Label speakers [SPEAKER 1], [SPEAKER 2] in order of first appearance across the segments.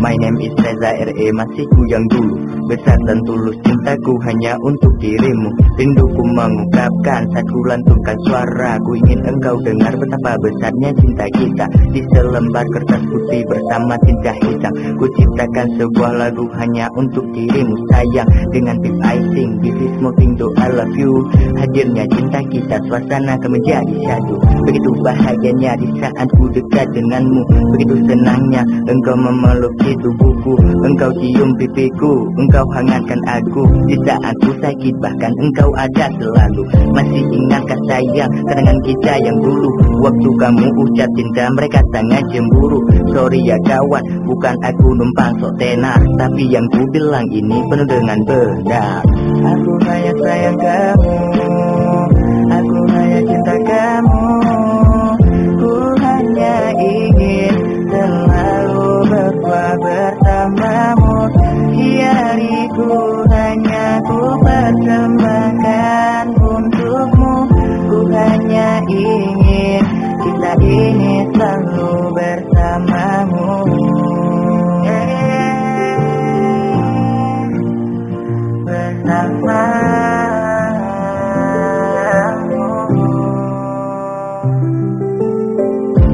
[SPEAKER 1] Reza RE masih ku yang dulu. Besar dan tulus cintaku hanya untuk dirimu. Rinduku mengungkapkan saat ku lantunkan suara Ku ingin engkau dengar betapa besarnya cinta kita. Di selembar kertas putih bersama tinta hitam. Ku ciptakan sebuah lagu hanya untuk dirimu sayang. Dengan tip icing, is smoking do I love you. Hadirnya cinta kita, suasana akan menjadi syadu. Begitu bahagianya di saat ku dekat denganmu. Begitu senangnya engkau memeluk tubuhku Engkau cium pipiku, engkau hangatkan aku. Di saat ku sakit bahkan engkau ada selalu. Masih ingatkah sayang kenangan kita yang dulu. Waktu kamu ucap cinta mereka sangat cemburu. Sorry ya kawan, bukan aku numpang sok tenar. Tapi yang ku bilang ini penuh dengan benar. Aku hanya sayang kamu selalu berbuat bersamamu Hiariku hanya ku persembahkan untukmu. Ku hanya ingin kita ini selalu bersamamu Bersamamu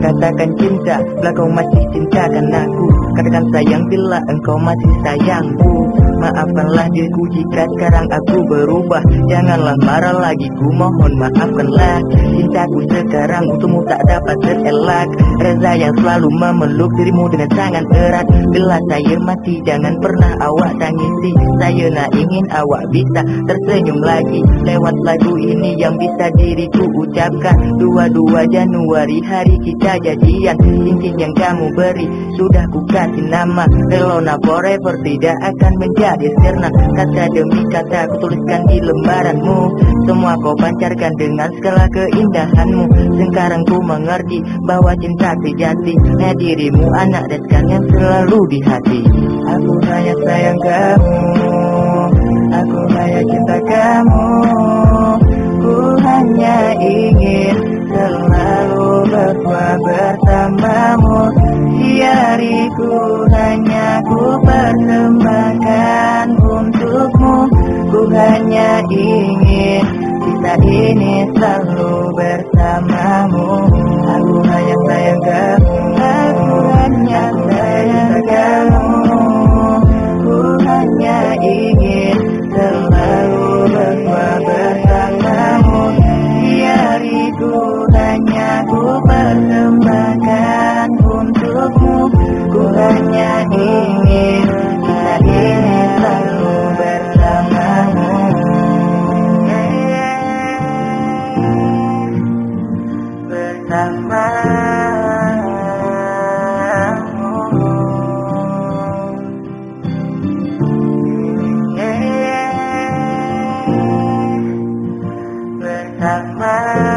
[SPEAKER 1] Katakan cinta, bila kau masih cintakan aku. Katakan sayang bila engkau masih sayangku. Maafkanlah diriku jika sekarang aku berubah. Janganlah marah lagi ku mohon maafkanlah. Cintaku sekarang untukmu tak dapat terelak. Reza yang selalu memeluk dirimu dengan sangat erat. Bila saya mati jangan pernah awak tangisi. Saya nak ingin awak bisa tersenyum lagi. Lewat lagu ini yang bisa diriku ucapkan. 22 Januari hari kita jadian. Cincin yang kamu beri sudah ku kasih nama. Relona forever tidak akan menjadi sirna. Kata demi kata ku tuliskan di lembaranmu. Semua kau pancarkan dengan segala keindahanmu. Sekarang ku mengerti bahwa cinta sejati Hanya dirimu anak dan sekarang selalu di hati. Aku hanya sayang kamu. Aku hanya cinta kamu bersamamu Siariku hanya ku persembahkan untukmu. Ku hanya ingin kita ini selalu bersamamu Aku hanya Takma